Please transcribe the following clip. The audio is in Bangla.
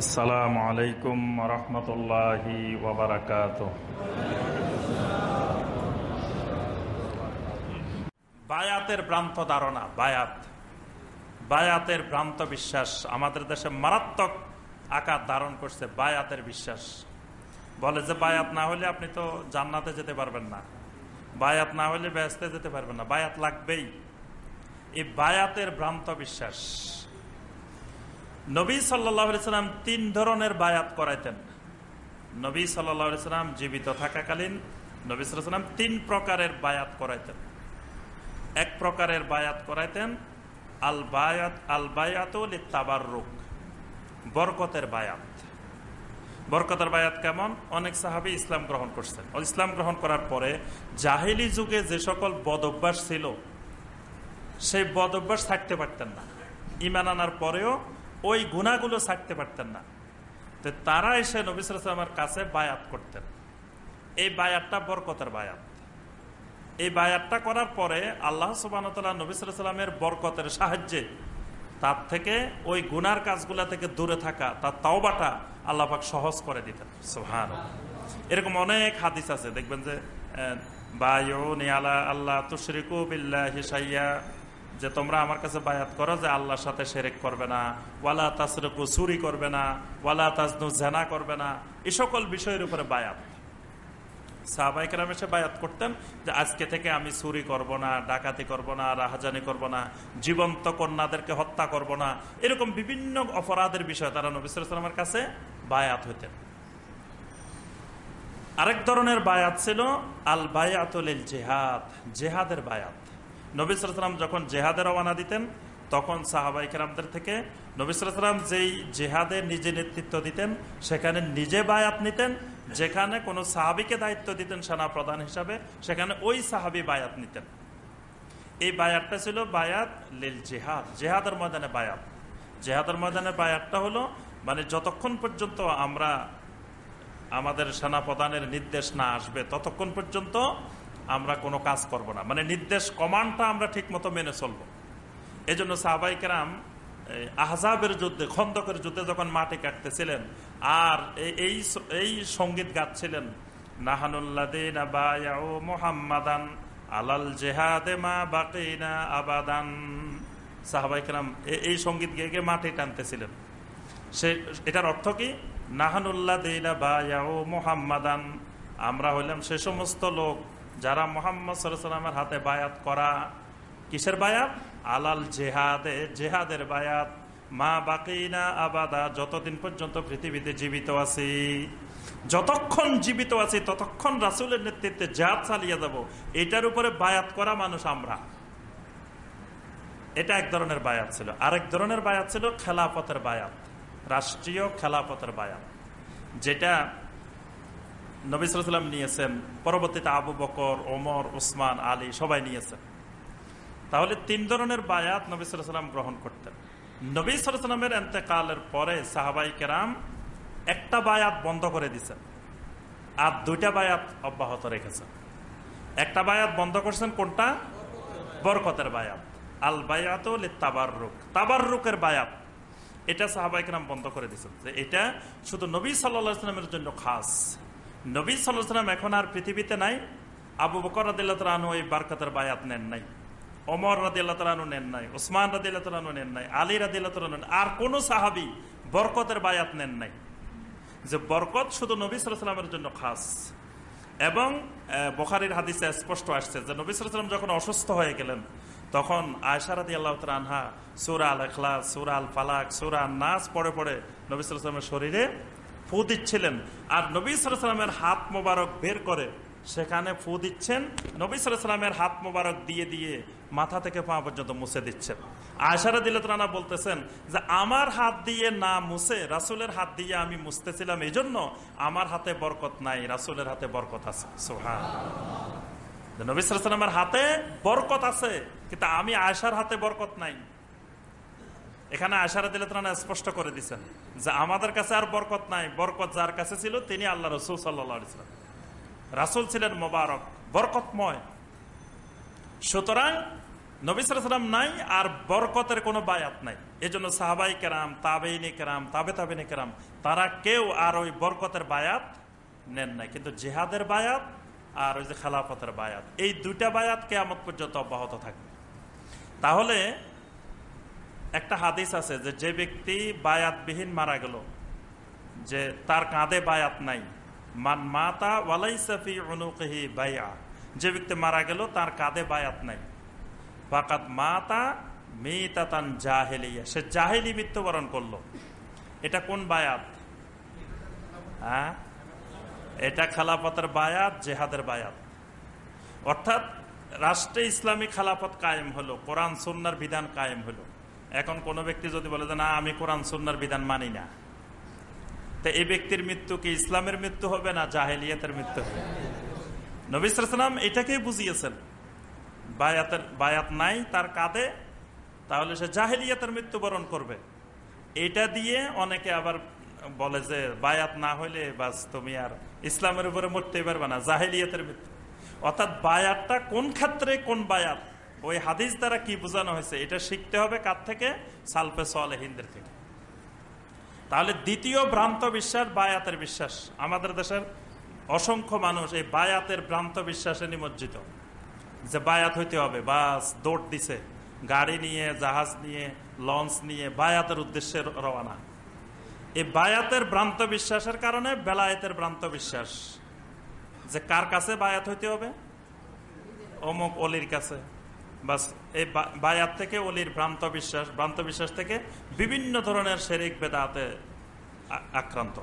আসসালামু আলাইকুম রহমতুল্লাহি ওবরাকাত বায়াতের ভ্রান্ত ধারণা, বায়াত। বায়াতের ভ্রান্ত বিশ্বাস আমাদের দেশে মারাত্মক আকার ধারণ করছে বায়াতের বিশ্বাস। বলে যে বায়াত না হলে আপনি তো জান্নাতে যেতে পারবেন না। বায়াত না হলে ব্যস্তে যেতে পারবেন না। বায়াত লাগবেই। এই বায়াতের ভ্রান্ত বিশ্বাস নবী সাল্লাম তিন ধরনের বায়াত করাইতেন। নবী সাল্লাম জীবিত থাকাকালীন নবী সাল্লাম তিন প্রকারের বায়াত করাইতেন। এক প্রকারের বায়াত করাইতেন আল বায়াত আল বায়াত তাবার রোগ বরকতের বায়াত। বরকতের বায়াত কেমন? অনেক সাহাবি ইসলাম গ্রহণ করছেন। ইসলাম গ্রহণ করার পরে জাহিলি যুগে যে সকল বদ অভ্যাস ছিল, সেই বদ অভ্যাস থাকতে পারতেন না। ইমান আনার পরেও ওই গুণাগুলো ছাড়তে পারতেন না। তো তারা এসে নবিসামের কাছে বায়াত করতেন। এই বায়াতটা বরকতের বায়াত। এই বায়াতটা করার পরে আল্লাহ সুবাহতাল্লাহ নবিসামের বরকতের সাহায্যে তার থেকে ওই গুনার কাজগুলা থেকে দূরে থাকা, তার তাওবাটা আল্লাহাক সহজ করে দিতেন। সোহান এরকম অনেক হাদিস আছে। দেখবেন যে বায়ু নিয়ালা আল্লাহ তুশরিকু বিল্লাহ হিসাইয়া যে তোমরা আমার কাছে বায়াত করো যে আল্লাহর সাথে সেরেক করবে না, ওয়ালা তাসরকু চুরি করবে না, ওয়ালা তাজনু জেনা করবে না এই সকল বিষয়ের উপরে বায়াত। সাহবাইকেরাম এসে বায়াত করতেন যে আজকে থেকে আমি চুরি করব না, ডাকাতি করব না, রাহাজানি করব না, জীবন্ত কন্যাদেরকে হত্যা করব না, এরকম বিভিন্ন অপরাধের বিষয়ে তারা নবিসামের কাছে বায়াত হইতেন আরেক ধরনের বায়াত ছিল আল বায়াতুল জেহাদ জেহাদের বায়াত। নবিসাম যখন জেহাদের রওয়ানা দিতেন, তখন সাহাবাই কেরামদের থেকে নবিসাম যেই জেহাদে নিজে নেতৃত্ব দিতেন, সেখানে নিজে বায়াত নিতেন, যেখানে কোনো সাহাবিকে দায়িত্ব দিতেন সেনা প্রধান হিসাবে, সেখানে ওই সাহাবি বায়াত নিতেন। এই বায়াতটা ছিল বায়াত লিল জেহাদ, জেহাদের ময়দানে বায়াত। জেহাদের ময়দানে বায়াতটা হলো মানে যতক্ষণ পর্যন্ত আমরা আমাদের সেনা প্রধানের নির্দেশ না আসবে, ততক্ষণ পর্যন্ত আমরা কোনো কাজ করব না। মানে নির্দেশ কমান্ডটা আমরা ঠিক মতো মেনে চলবো। এই জন্য সাহবাইকেরাম আহজাবের যুদ্ধে, খন্দকের যুদ্ধে যখন মাটি কাটতেছিলেন, আর এই এই সংগীত গাচ্ছিলেন মোহাম্মাদান আলাল জেহাদে মা বাকিনা আবাদান। সাহাবাইকেরাম এই সংগীত গিয়ে গিয়ে মাটি টানতেছিলেন। সে, এটার অর্থ কি? নাহানুল্লাহ মোহাম্মাদান। আমরা হইলাম সে সমস্ত লোক যারা মোহাম্মদ সাল্লামের হাতে বায়াত করা, কিসের বায়াত? আলাল জেহাদে, জেহাদের বায়াত। মা বাকিনা আবাদা, যতদিন পর্যন্ত পৃথিবীতে জীবিত আছি, যতক্ষণ জীবিত আছি, ততক্ষণ রাসুলের নেতৃত্বে জাহাজ চালিয়ে যাব, এটার উপরে বায়াত করা মানুষ আমরা। এটা এক ধরনের বায়াত ছিল। আরেক ধরনের বায়াত ছিল খেলাপথের বায়াত, রাষ্ট্রীয় খেলাপথের বায়াত, যেটা নবিসাম নিয়েছেন, পরবর্তীতে আবু বকর, ওমর, উসমান, আলী সবাই নিয়েছেন। তাহলে তিন ধরনের বায়াত নবী গ্রহণ করতেন। নবী সাল্লামের এতেকালের পরে সাহাবাই কেরাম একটা বায়াত বন্ধ করে দিছেন আর দুইটা বায়াত অব্যাহত রেখেছেন। একটা বায়াত বন্ধ করছেন কোনটা? বরকতের বায়াত। আল বায়াত তাবার রুক তাবার রুকের বায়াত। এটা সাহাবাই কেরাম বন্ধ করে দিচ্ছেন যে এটা শুধু নবী সাল্লামের জন্য খাস। নবী সাল্লাম এখন আর পৃথিবীতে নাই। আবু বকর রাদিল্লাহু ওই বারকাতের বায়াত নেন নাই। অমর রাদিল্লাহু নেন নাই। ওসমান রাদিল্লাহু নেন নাই। আলী রাদিল্লাহু নেন আর কোন সাহাবি বরকতের বায়াত নেন নাই। যে বরকত শুধু নবী সাল্লামের জন্য খাস। এবং বখারির হাদিসে স্পষ্ট আসছে যে নবী সাল্লাম যখন অসুস্থ হয়ে গেলেন, তখন আয়সারাদি আল্লাহ আনহা সুরা আল এখলাস সুরা আল ফালাক সুরা নাচ পড়ে পড়ে নবী সাল্লামের শরীরে ফু দিচ্ছিলেন। আর নবী সালামের হাত মোবারক বের করে, সেখানে ফু দিচ্ছেন। নবী সালামের হাত মোবারক দিয়ে দিয়ে মাথা থেকে পা পর্যন্ত মুছে দিচ্ছেন। আয়সারা দিলে রানা বলতেছেন যে, আমার হাত দিয়ে না মুছে, রাসুলের হাত দিয়ে আমি মুছতেছিলাম এই জন্য আমার হাতে বরকত নাই, রাসুলের হাতে বরকত আছে। সোহান নবী সালামের হাতে বরকত আছে, কিন্তু আমি আয়সার হাতে বরকত নাই। এখানে আশারা দিলে তারা স্পষ্ট করে দিচ্ছেন যে আমাদের কাছে আর বরকত নাই, বরকত যার কাছে ছিল তিনি আল্লাহ রসুল সাল্লাম। রাসুল ছিলেন মোবারক, বরকতময়। সুতরাং নবী সালাম নাই আর বরকতের কোনো বায়াত নাই। এজন্য সাহাবাই কেরাম, তাবেইনি কেরাম, তাবে তাবেনে কেরাম, তারা কেউ আর ওই বরকতের বায়াত নেন নাই। কিন্তু জেহাদের বায়াত আর ওই যে খেলাফতের বায়াত, এই দুইটা বায়াত কেয়ামত পর্যন্ত অব্যাহত থাকবে। তাহলে একটা হাদিস আছে যে যে ব্যক্তি বায়াতবিহীন মারা গেল, যে তার কাঁধে বায়াত নাই। মান মাতা ওয়ালাই সাফি অনুকহি বায়া যে ব্যক্তি মারা গেল, তার কাঁধে বায়াত নাই। ফাকাত মাতা মেতাতান জাহেলিয়া। সে জাহেলি মৃত্যুবরণ করল। এটা কোন বায়াত? হ্যাঁ? এটা খালাফতের বায়াত, জেহাদের বায়াত। অর্থাৎ রাষ্ট্রে ইসলামী খালাফত কায়েম হলো, কোরআন, সুন্নার বিধান কায়েম হলো। এখন কোন ব্যক্তি যদি বলে যে, না, আমি কোরআন, সুন্নার বিধান মানি না। তো এই ব্যক্তির মৃত্যু কি ইসলামের মৃত্যু হবে না জাহেলিয়াতের মৃত্যু হবে? নবিসাম এটাকেই বুঝিয়েছেন। বায়াতের বায়াত নাই, তার কাঁধে, তাহলে সে জাহেলিয়াতের মৃত্যুবরণ করবে। এটা দিয়ে অনেকে আবার বলে যে, বায়াত না হইলে বাস তুমি আর ইসলামের উপরে মরতে পারবে না, জাহেলিয়াতের মৃত্যু। অর্থাৎ বায়াতটা কোন ক্ষেত্রে কোন বায়াত? ওই হাদিস দ্বারা কি বোঝানো হয়েছে? এটা শিখতে হবে কার থেকে? সালফে সোয়ালে হিন্দের থেকে। তাহলে দ্বিতীয় ভ্রান্ত বিশ্বাস বায়াতের বিশ্বাস। আমাদের দেশের অসংখ্য মানুষ এই বায়াতের ভ্রান্ত বিশ্বাসে নিমজ্জিত। যে বায়াত হইতে হবে, বাস, দৌড় দিছে। গাড়ি নিয়ে, জাহাজ নিয়ে, লঞ্চ নিয়ে বায়াতের উদ্দেশ্যে রওনা। এই বায়াতের ভ্রান্ত বিশ্বাসের কারণে বেলায়েতের ভ্রান্ত বিশ্বাস। যে কার কাছে বায়াত হইতে হবে? অমুক অলির কাছে। বাস, এই বায়াত থেকে অলির ভ্রান্ত বিশ্বাস ভ্রান্ত বিশ্বাস থেকে বিভিন্ন ধরনের শেরিক বেদাতে আক্রান্ত।